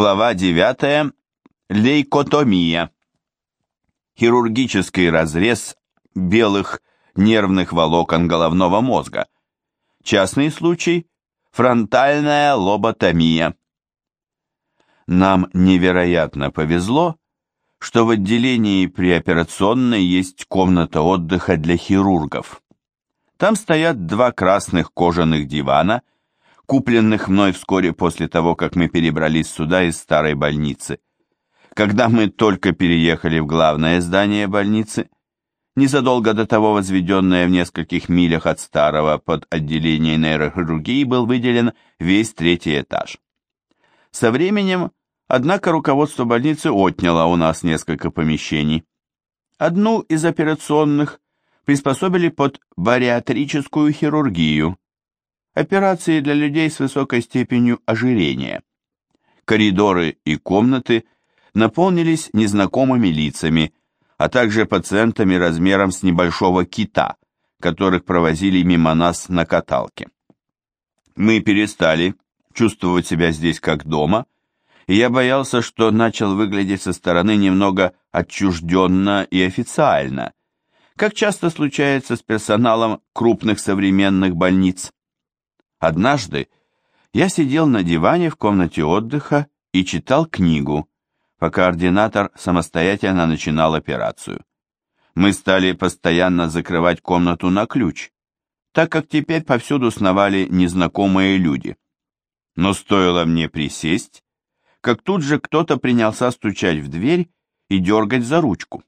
Глава 9. Лейкотомия. Хирургический разрез белых нервных волокон головного мозга. Частный случай – фронтальная лоботомия. Нам невероятно повезло, что в отделении при операционной есть комната отдыха для хирургов. Там стоят два красных кожаных дивана, купленных мной вскоре после того, как мы перебрались сюда из старой больницы. Когда мы только переехали в главное здание больницы, незадолго до того возведенное в нескольких милях от старого под отделение нейрохирургии был выделен весь третий этаж. Со временем, однако, руководство больницы отняло у нас несколько помещений. Одну из операционных приспособили под бариатрическую хирургию, операции для людей с высокой степенью ожирения. Коридоры и комнаты – наполнились незнакомыми лицами, а также пациентами размером с небольшого кита, которых провозили мимо нас на каталке. Мы перестали чувствовать себя здесь как дома, и я боялся, что начал выглядеть со стороны немного отчужденно и официально, как часто случается с персоналом крупных современных больниц. Однажды я сидел на диване в комнате отдыха и читал книгу, пока ординатор самостоятельно начинал операцию. Мы стали постоянно закрывать комнату на ключ, так как теперь повсюду сновали незнакомые люди. Но стоило мне присесть, как тут же кто-то принялся стучать в дверь и дергать за ручку.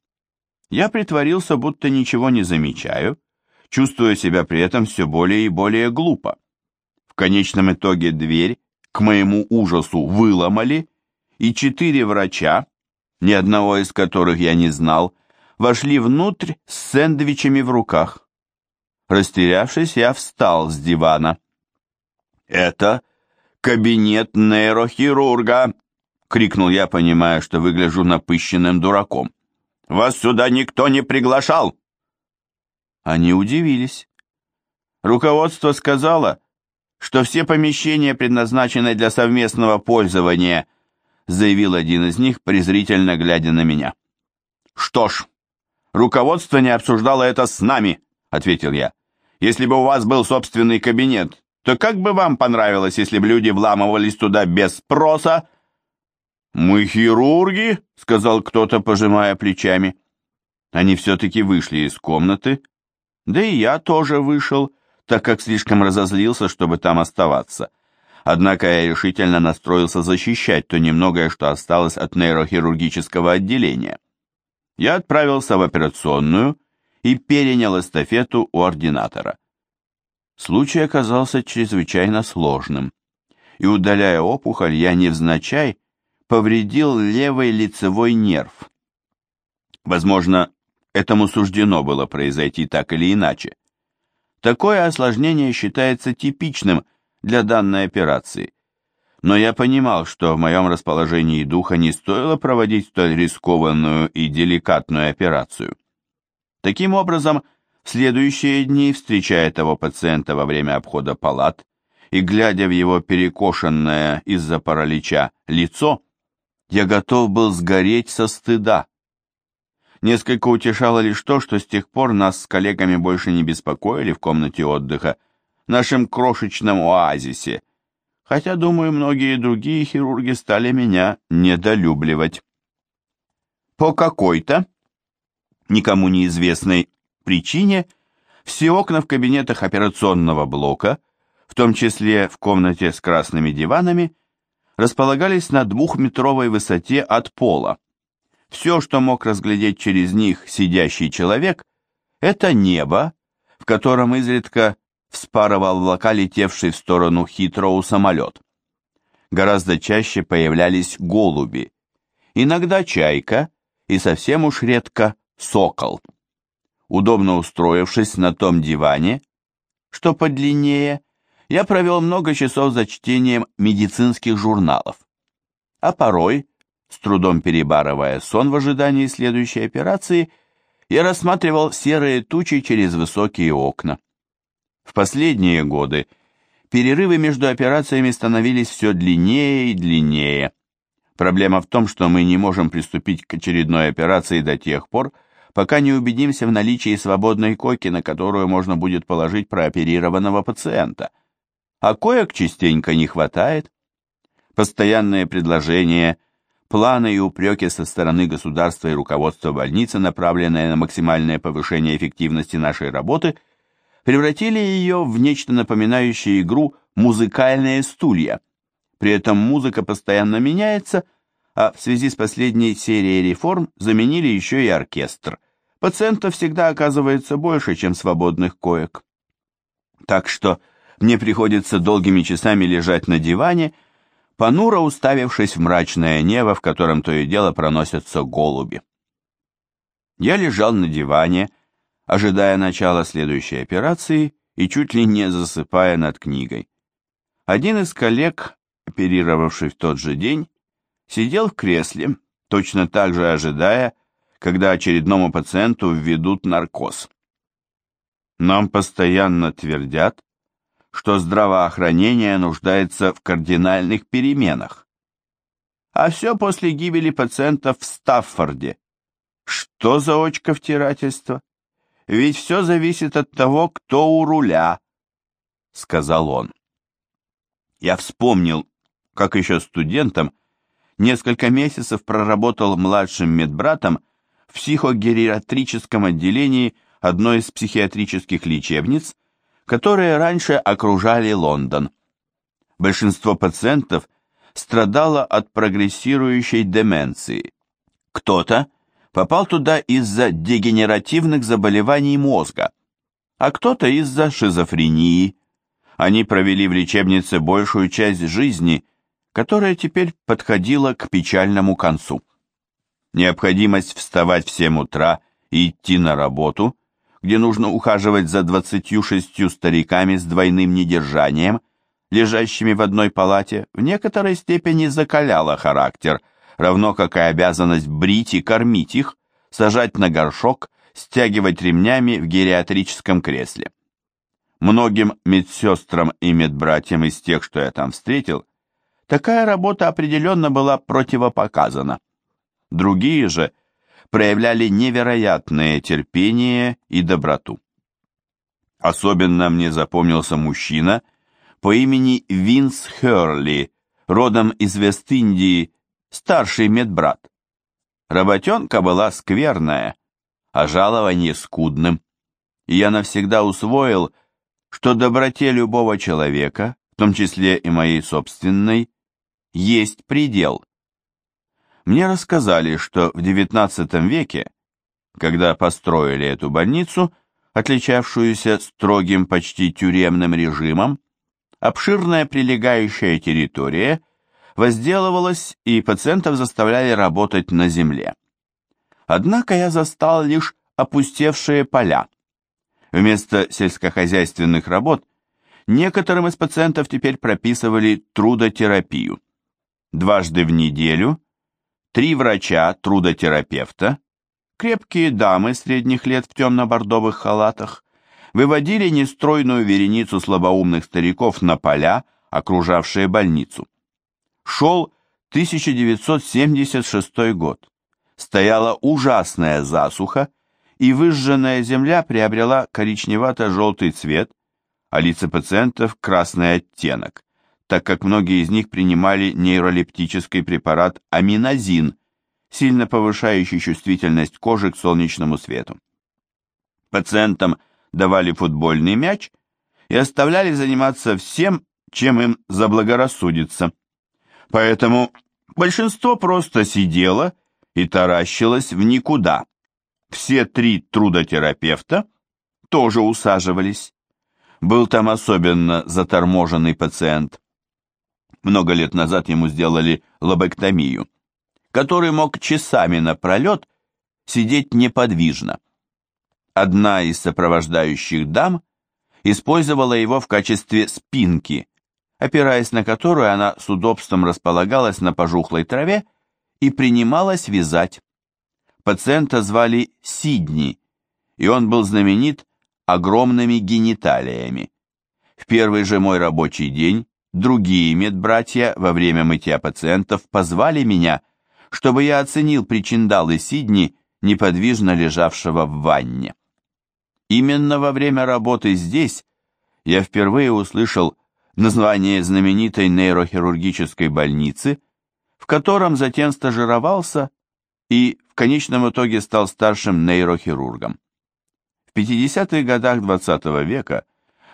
Я притворился, будто ничего не замечаю, чувствуя себя при этом все более и более глупо. В конечном итоге дверь, к моему ужасу, выломали, и четыре врача, ни одного из которых я не знал, вошли внутрь с сэндвичами в руках. Растерявшись, я встал с дивана. «Это кабинет нейрохирурга!» — крикнул я, понимая, что выгляжу напыщенным дураком. «Вас сюда никто не приглашал!» Они удивились. Руководство сказало, что все помещения предназначены для совместного пользования — заявил один из них, презрительно глядя на меня. «Что ж, руководство не обсуждало это с нами», — ответил я. «Если бы у вас был собственный кабинет, то как бы вам понравилось, если бы люди вламывались туда без спроса?» «Мы хирурги», — сказал кто-то, пожимая плечами. Они все-таки вышли из комнаты, да и я тоже вышел, так как слишком разозлился, чтобы там оставаться. Однако я решительно настроился защищать то немногое, что осталось от нейрохирургического отделения. Я отправился в операционную и перенял эстафету у ординатора. Случай оказался чрезвычайно сложным, и, удаляя опухоль, я невзначай повредил левый лицевой нерв. Возможно, этому суждено было произойти так или иначе. Такое осложнение считается типичным для данной операции. Но я понимал, что в моем расположении духа не стоило проводить столь рискованную и деликатную операцию. Таким образом, в следующие дни, встречая того пациента во время обхода палат и глядя в его перекошенное из-за паралича лицо, я готов был сгореть со стыда. Несколько утешало лишь то, что с тех пор нас с коллегами больше не беспокоили в комнате отдыха, нашем крошечном оазисе, хотя, думаю, многие другие хирурги стали меня недолюбливать. По какой-то, никому неизвестной причине, все окна в кабинетах операционного блока, в том числе в комнате с красными диванами, располагались на двухметровой высоте от пола. Все, что мог разглядеть через них сидящий человек, это небо, в котором изредка вспарывал облака, летевший в сторону Хитроу самолет. Гораздо чаще появлялись голуби, иногда чайка и совсем уж редко сокол. Удобно устроившись на том диване, что подлиннее, я провел много часов за чтением медицинских журналов. А порой, с трудом перебарывая сон в ожидании следующей операции, я рассматривал серые тучи через высокие окна. В последние годы перерывы между операциями становились все длиннее и длиннее. Проблема в том, что мы не можем приступить к очередной операции до тех пор, пока не убедимся в наличии свободной койки, на которую можно будет положить прооперированного пациента. А коек частенько не хватает. Постоянные предложения, планы и упреки со стороны государства и руководства больницы, направленные на максимальное повышение эффективности нашей работы, превратили ее в нечто напоминающее игру «музыкальные стулья». При этом музыка постоянно меняется, а в связи с последней серией реформ заменили еще и оркестр. Пациентов всегда оказывается больше, чем свободных коек. Так что мне приходится долгими часами лежать на диване, понуро уставившись в мрачное небо, в котором то и дело проносятся голуби. Я лежал на диване, ожидая начала следующей операции и чуть ли не засыпая над книгой. Один из коллег оперировавший в тот же день, сидел в кресле, точно так же ожидая, когда очередному пациенту введут наркоз. Нам постоянно твердят, что здравоохранение нуждается в кардинальных переменах. А все после гибели пациентов в Стаффорде. Что за очковтирательство? Ведь все зависит от того, кто у руля, сказал он. Я вспомнил как еще студентом, несколько месяцев проработал младшим медбратом в психогериатрическом отделении одной из психиатрических лечебниц, которые раньше окружали Лондон. Большинство пациентов страдало от прогрессирующей деменции. Кто-то попал туда из-за дегенеративных заболеваний мозга, а кто-то из-за шизофрении. Они провели в лечебнице большую часть жизни которая теперь подходила к печальному концу. Необходимость вставать в 7 утра и идти на работу, где нужно ухаживать за 26 стариками с двойным недержанием, лежащими в одной палате, в некоторой степени закаляла характер, равно как и обязанность брить и кормить их, сажать на горшок, стягивать ремнями в гериатрическом кресле. Многим медсестрам и медбратьям из тех, что я там встретил, Такая работа определенно была противопоказана. Другие же проявляли невероятное терпение и доброту. Особенно мне запомнился мужчина по имени Винс Херли, родом из Вест-Индии, старший медбрат. Работенка была скверная, а жалование скудным. И я навсегда усвоил, что доброте любого человека, в том числе и моей собственной, есть предел. Мне рассказали, что в XIX веке, когда построили эту больницу, отличавшуюся строгим почти тюремным режимом, обширная прилегающая территория возделывалась и пациентов заставляли работать на земле. Однако я застал лишь опустевшие поля. Вместо сельскохозяйственных работ некоторым из пациентов теперь прописывали трудотерапию дважды в неделю, три врача-трудотерапевта, крепкие дамы средних лет в темно-бордовых халатах, выводили нестройную вереницу слабоумных стариков на поля, окружавшие больницу. Шел 1976 год. Стояла ужасная засуха, и выжженная земля приобрела коричневато-желтый цвет, а лица пациентов – красный оттенок так как многие из них принимали нейролептический препарат аминозин, сильно повышающий чувствительность кожи к солнечному свету. Пациентам давали футбольный мяч и оставляли заниматься всем, чем им заблагорассудится. Поэтому большинство просто сидело и таращилось в никуда. Все три трудотерапевта тоже усаживались. Был там особенно заторможенный пациент. Много лет назад ему сделали лобэктомию, который мог часами напролет сидеть неподвижно. Одна из сопровождающих дам использовала его в качестве спинки, опираясь на которую она с удобством располагалась на пожухлой траве и принималась вязать. Пациента звали Сидни, и он был знаменит огромными гениталиями. В первый же мой рабочий день другие медбратья во время мытья пациентов позвали меня, чтобы я оценил причиндалы Сидни, неподвижно лежавшего в ванне. Именно во время работы здесь я впервые услышал название знаменитой нейрохирургической больницы, в котором затем стажировался и в конечном итоге стал старшим нейрохирургом. В 50-х годах XX -го века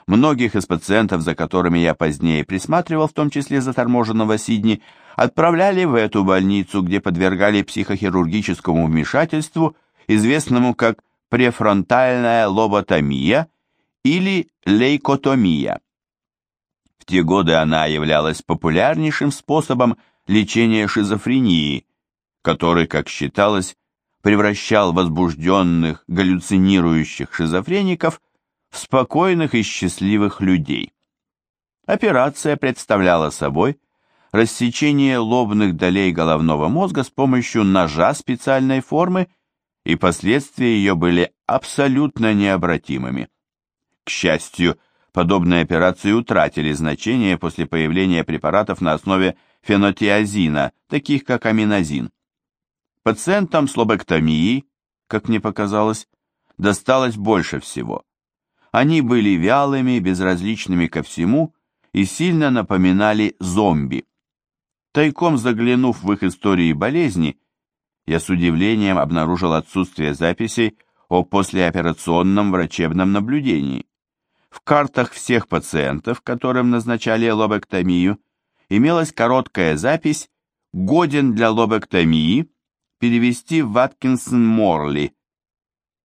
многих из пациентов, за которыми я позднее присматривал, в том числе заторможенного Сидни, отправляли в эту больницу, где подвергали психохирургическому вмешательству, известному как префронтальная лоботомия или лейкотомия. В те годы она являлась популярнейшим способом лечения шизофрении, который, как считалось, превращал возбужденных, галлюцинирующих шизофреников спокойных и счастливых людей. Операция представляла собой рассечение лобных долей головного мозга с помощью ножа специальной формы, и последствия ее были абсолютно необратимыми. К счастью, подобные операции утратили значение после появления препаратов на основе фенотиазина, таких как аминозин. Пациентам с лобэктомией, как мне показалось, досталось больше всего. Они были вялыми, безразличными ко всему и сильно напоминали зомби. Тайком заглянув в их истории болезни, я с удивлением обнаружил отсутствие записей о послеоперационном врачебном наблюдении. В картах всех пациентов, которым назначали лобэктомию, имелась короткая запись «Годен для лобэктомии», перевести в Аткинсон-Морли.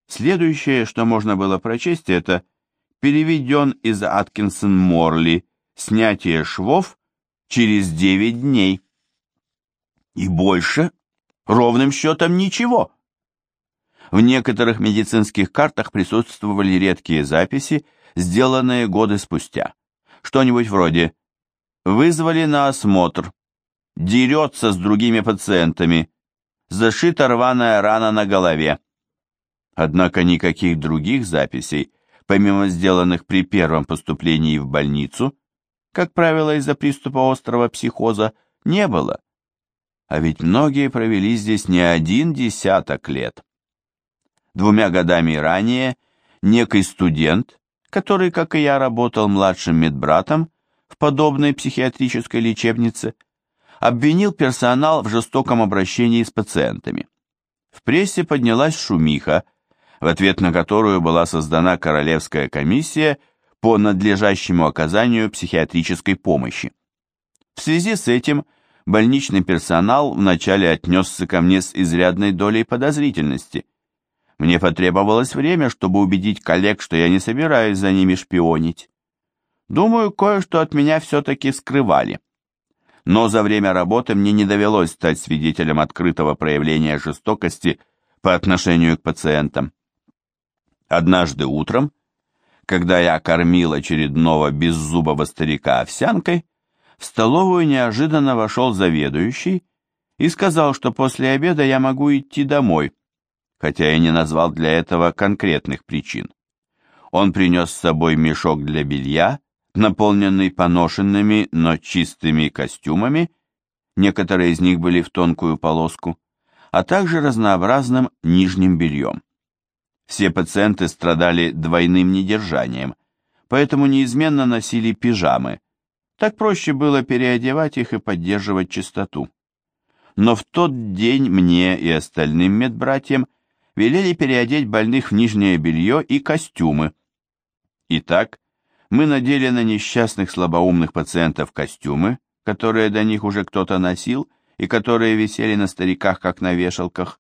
Следующее, что можно было прочесть, это «Переведен из Аткинсон-Морли, снятие швов через 9 дней». И больше ровным счетом ничего. В некоторых медицинских картах присутствовали редкие записи, сделанные годы спустя. Что-нибудь вроде «Вызвали на осмотр», «Дерется с другими пациентами», зашита рваная рана на голове. Однако никаких других записей, помимо сделанных при первом поступлении в больницу, как правило, из-за приступа острого психоза, не было. А ведь многие провели здесь не один десяток лет. Двумя годами ранее некий студент, который, как и я, работал младшим медбратом в подобной психиатрической лечебнице, обвинил персонал в жестоком обращении с пациентами. В прессе поднялась шумиха, в ответ на которую была создана Королевская комиссия по надлежащему оказанию психиатрической помощи. В связи с этим больничный персонал вначале отнесся ко мне с изрядной долей подозрительности. Мне потребовалось время, чтобы убедить коллег, что я не собираюсь за ними шпионить. Думаю, кое-что от меня все-таки скрывали но за время работы мне не довелось стать свидетелем открытого проявления жестокости по отношению к пациентам. Однажды утром, когда я кормил очередного беззубого старика овсянкой, в столовую неожиданно вошел заведующий и сказал, что после обеда я могу идти домой, хотя я не назвал для этого конкретных причин. Он принес с собой мешок для белья наполненный поношенными, но чистыми костюмами, некоторые из них были в тонкую полоску, а также разнообразным нижним бельем. Все пациенты страдали двойным недержанием, поэтому неизменно носили пижамы. Так проще было переодевать их и поддерживать чистоту. Но в тот день мне и остальным медбратьям велели переодеть больных в нижнее белье и костюмы. Итак, мы надели на несчастных слабоумных пациентов костюмы, которые до них уже кто-то носил и которые висели на стариках, как на вешалках,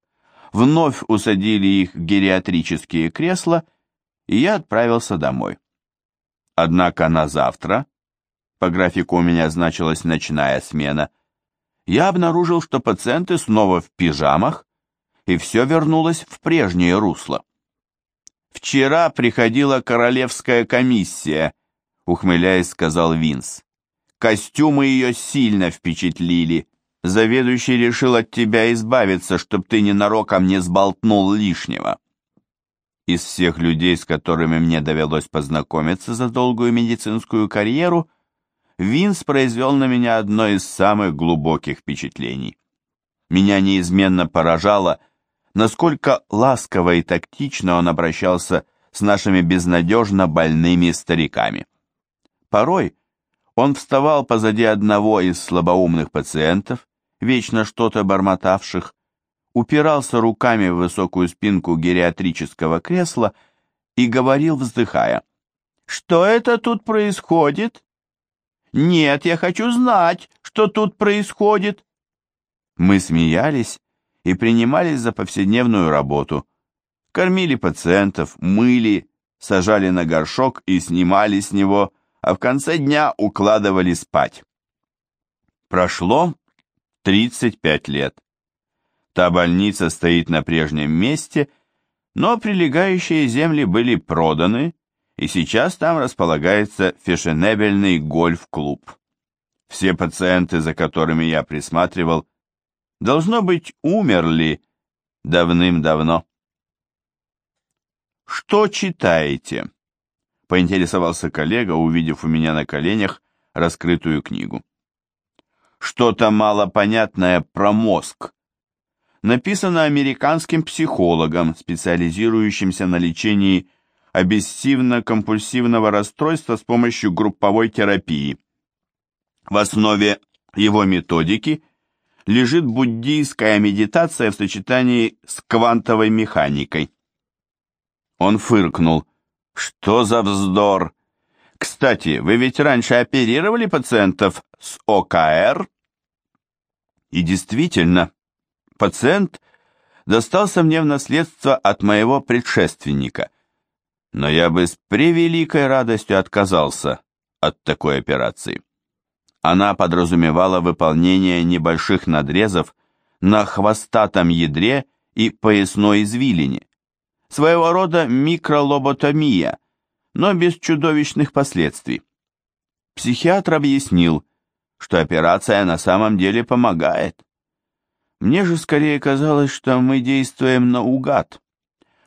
вновь усадили их в гериатрические кресла, и я отправился домой. Однако на завтра, по графику у меня значилась ночная смена, я обнаружил, что пациенты снова в пижамах, и все вернулось в прежнее русло. Вчера приходила королевская комиссия, ухмыляясь, сказал Винс. Костюмы ее сильно впечатлили. Заведующий решил от тебя избавиться, чтоб ты ненароком не сболтнул лишнего. Из всех людей, с которыми мне довелось познакомиться за долгую медицинскую карьеру, Винс произвел на меня одно из самых глубоких впечатлений. Меня неизменно поражало, насколько ласково и тактично он обращался с нашими безнадежно больными стариками. Порой он вставал позади одного из слабоумных пациентов, вечно что-то бормотавших, упирался руками в высокую спинку гериатрического кресла и говорил, вздыхая, «Что это тут происходит?» «Нет, я хочу знать, что тут происходит!» Мы смеялись и принимались за повседневную работу. Кормили пациентов, мыли, сажали на горшок и снимали с него, а в конце дня укладывали спать. Прошло 35 лет. Та больница стоит на прежнем месте, но прилегающие земли были проданы, и сейчас там располагается фешенебельный гольф-клуб. Все пациенты, за которыми я присматривал, должно быть, умерли давным-давно. «Что читаете?» — поинтересовался коллега, увидев у меня на коленях раскрытую книгу. «Что-то малопонятное про мозг. Написано американским психологом, специализирующимся на лечении обессивно-компульсивного расстройства с помощью групповой терапии. В основе его методики лежит буддийская медитация в сочетании с квантовой механикой. Он фыркнул. «Что за вздор? Кстати, вы ведь раньше оперировали пациентов с ОКР?» И действительно, пациент достался мне в наследство от моего предшественника – но я бы с превеликой радостью отказался от такой операции. Она подразумевала выполнение небольших надрезов на хвостатом ядре и поясной извилине, своего рода микролоботомия, но без чудовищных последствий. Психиатр объяснил, что операция на самом деле помогает. Мне же скорее казалось, что мы действуем наугад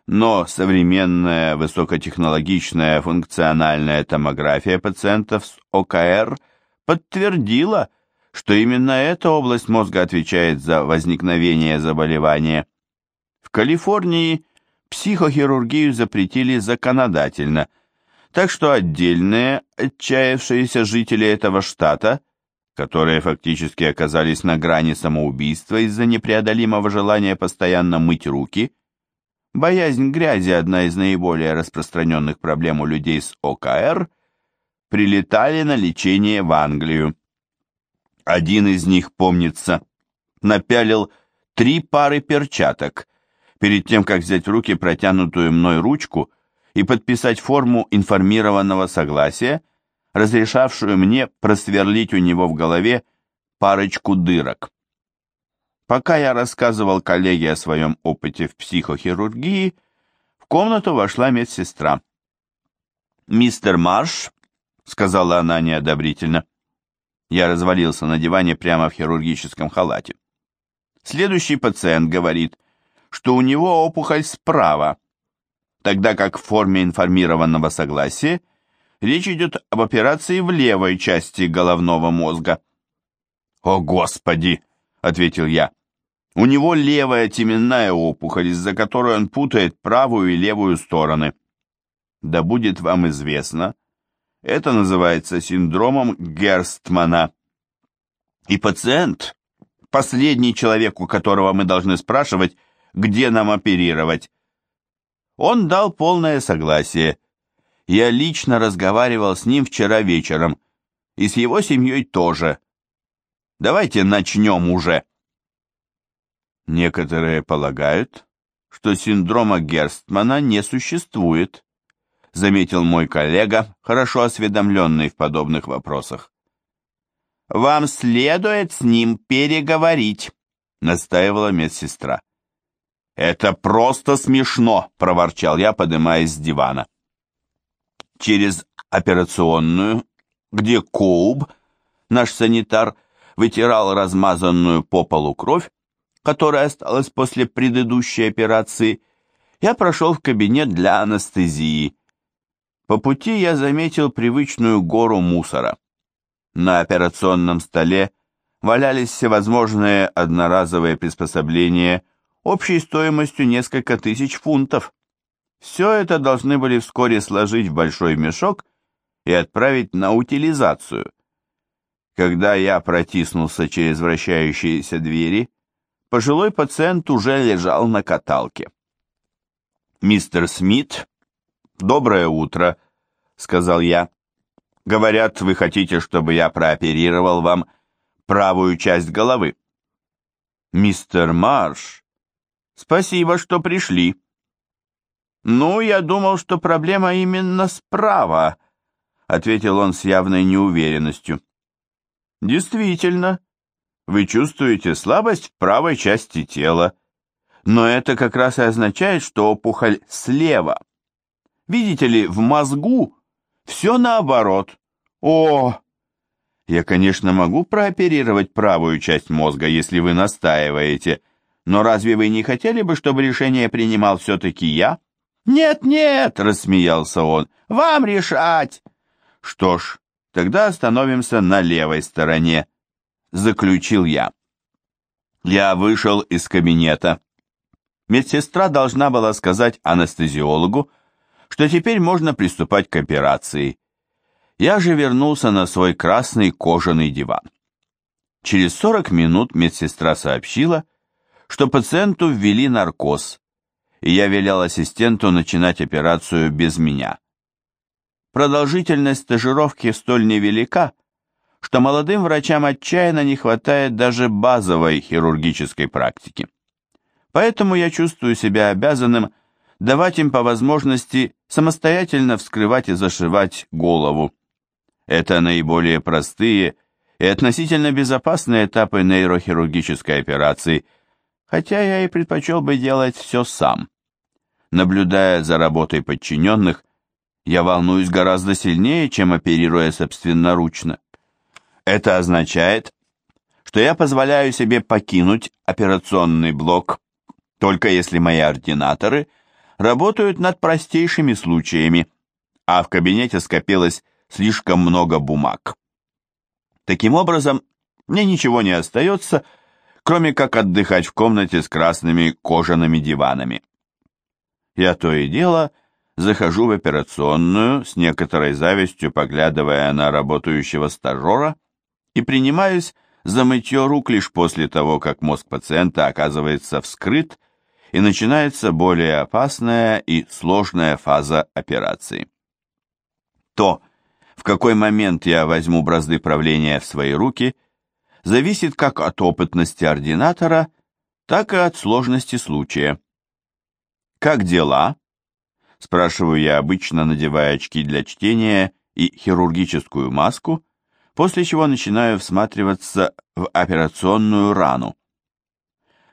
но современная высокотехнологичная функциональная томография пациентов с ОКР подтвердила, что именно эта область мозга отвечает за возникновение заболевания. В Калифорнии психохирургию запретили законодательно, так что отдельные отчаявшиеся жители этого штата, которые фактически оказались на грани самоубийства из-за непреодолимого желания постоянно мыть руки – Боязнь грязи – одна из наиболее распространенных проблем у людей с ОКР, прилетали на лечение в Англию. Один из них, помнится, напялил три пары перчаток перед тем, как взять в руки протянутую мной ручку и подписать форму информированного согласия, разрешавшую мне просверлить у него в голове парочку дырок. Пока я рассказывал коллеге о своем опыте в психохирургии, в комнату вошла медсестра. «Мистер Марш», — сказала она неодобрительно. Я развалился на диване прямо в хирургическом халате. Следующий пациент говорит, что у него опухоль справа, тогда как в форме информированного согласия речь идет об операции в левой части головного мозга. «О, Господи!» — ответил я. У него левая теменная опухоль, из-за которой он путает правую и левую стороны. Да будет вам известно, это называется синдромом Герстмана. И пациент, последний человек, у которого мы должны спрашивать, где нам оперировать. Он дал полное согласие. Я лично разговаривал с ним вчера вечером, и с его семьей тоже. Давайте начнем уже. Некоторые полагают, что синдрома Герстмана не существует, заметил мой коллега, хорошо осведомленный в подобных вопросах. «Вам следует с ним переговорить», — настаивала медсестра. «Это просто смешно», — проворчал я, поднимаясь с дивана. Через операционную, где Коуб, наш санитар, вытирал размазанную по полу кровь, которая осталась после предыдущей операции, я прошел в кабинет для анестезии. По пути я заметил привычную гору мусора. На операционном столе валялись всевозможные одноразовые приспособления общей стоимостью несколько тысяч фунтов. Все это должны были вскоре сложить в большой мешок и отправить на утилизацию. Когда я протиснулся через вращающиеся двери, пожилой пациент уже лежал на каталке. «Мистер Смит, доброе утро», — сказал я. «Говорят, вы хотите, чтобы я прооперировал вам правую часть головы». «Мистер Марш, спасибо, что пришли». «Ну, я думал, что проблема именно справа», — ответил он с явной неуверенностью. «Действительно, вы чувствуете слабость в правой части тела, но это как раз и означает, что опухоль слева. Видите ли, в мозгу все наоборот. О, я, конечно, могу прооперировать правую часть мозга, если вы настаиваете, но разве вы не хотели бы, чтобы решение принимал все-таки я? Нет-нет, рассмеялся он, вам решать. Что ж, тогда остановимся на левой стороне, заключил я. Я вышел из кабинета. Медсестра должна была сказать анестезиологу, что теперь можно приступать к операции. Я же вернулся на свой красный кожаный диван. Через 40 минут медсестра сообщила, что пациенту ввели наркоз, и я велел ассистенту начинать операцию без меня. Продолжительность стажировки столь невелика, что молодым врачам отчаянно не хватает даже базовой хирургической практики. Поэтому я чувствую себя обязанным давать им по возможности самостоятельно вскрывать и зашивать голову. Это наиболее простые и относительно безопасные этапы нейрохирургической операции, хотя я и предпочел бы делать все сам. Наблюдая за работой подчиненных, я волнуюсь гораздо сильнее, чем оперируя собственноручно. Это означает, что я позволяю себе покинуть операционный блок, только если мои ординаторы работают над простейшими случаями, а в кабинете скопилось слишком много бумаг. Таким образом, мне ничего не остается, кроме как отдыхать в комнате с красными кожаными диванами. Я то и дело захожу в операционную, с некоторой завистью поглядывая на работающего стажера, и принимаюсь за мытье рук лишь после того, как мозг пациента оказывается вскрыт и начинается более опасная и сложная фаза операции. То, в какой момент я возьму бразды правления в свои руки, зависит как от опытности ординатора, так и от сложности случая. «Как дела?» – спрашиваю я обычно, надевая очки для чтения и хирургическую маску, после чего начинаю всматриваться в операционную рану.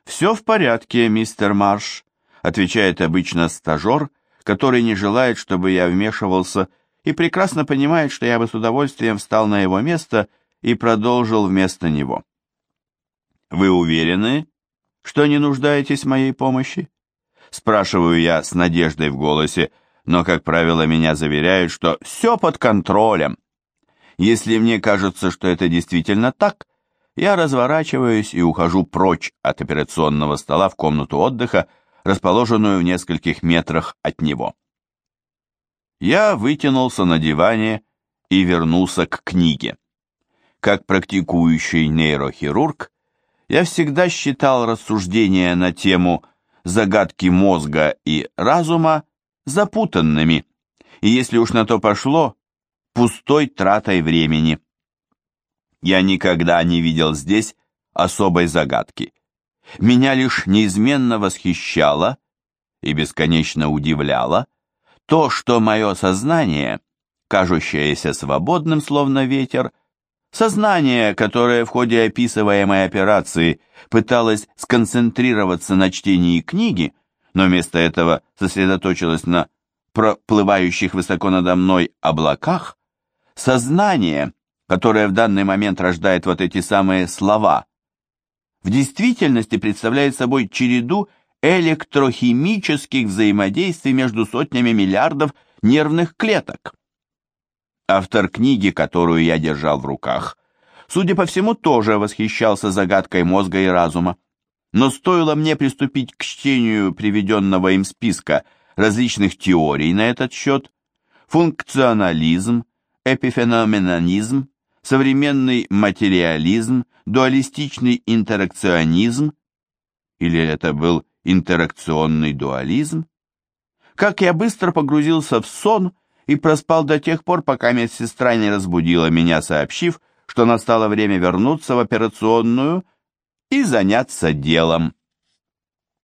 «Все в порядке, мистер Марш», — отвечает обычно стажер, который не желает, чтобы я вмешивался, и прекрасно понимает, что я бы с удовольствием встал на его место и продолжил вместо него. «Вы уверены, что не нуждаетесь в моей помощи?» Спрашиваю я с надеждой в голосе, но, как правило, меня заверяют, что все под контролем. Если мне кажется, что это действительно так, я разворачиваюсь и ухожу прочь от операционного стола в комнату отдыха, расположенную в нескольких метрах от него. Я вытянулся на диване и вернулся к книге. Как практикующий нейрохирург, я всегда считал рассуждения на тему загадки мозга и разума запутанными, и если уж на то пошло, пустой тратой времени. Я никогда не видел здесь особой загадки. Меня лишь неизменно восхищало и бесконечно удивляло то, что мое сознание, кажущееся свободным, словно ветер, сознание, которое в ходе описываемой операции пыталось сконцентрироваться на чтении книги, но вместо этого сосредоточилось на проплывающих высоко надо мной облаках, сознание, которое в данный момент рождает вот эти самые слова, в действительности представляет собой череду электрохимических взаимодействий между сотнями миллиардов нервных клеток. Автор книги, которую я держал в руках, судя по всему, тоже восхищался загадкой мозга и разума. Но стоило мне приступить к чтению приведенного им списка различных теорий на этот счет, функционализм, эпифеноменонизм, современный материализм, дуалистичный интеракционизм, или это был интеракционный дуализм, как я быстро погрузился в сон и проспал до тех пор, пока медсестра не разбудила меня, сообщив, что настало время вернуться в операционную и заняться делом.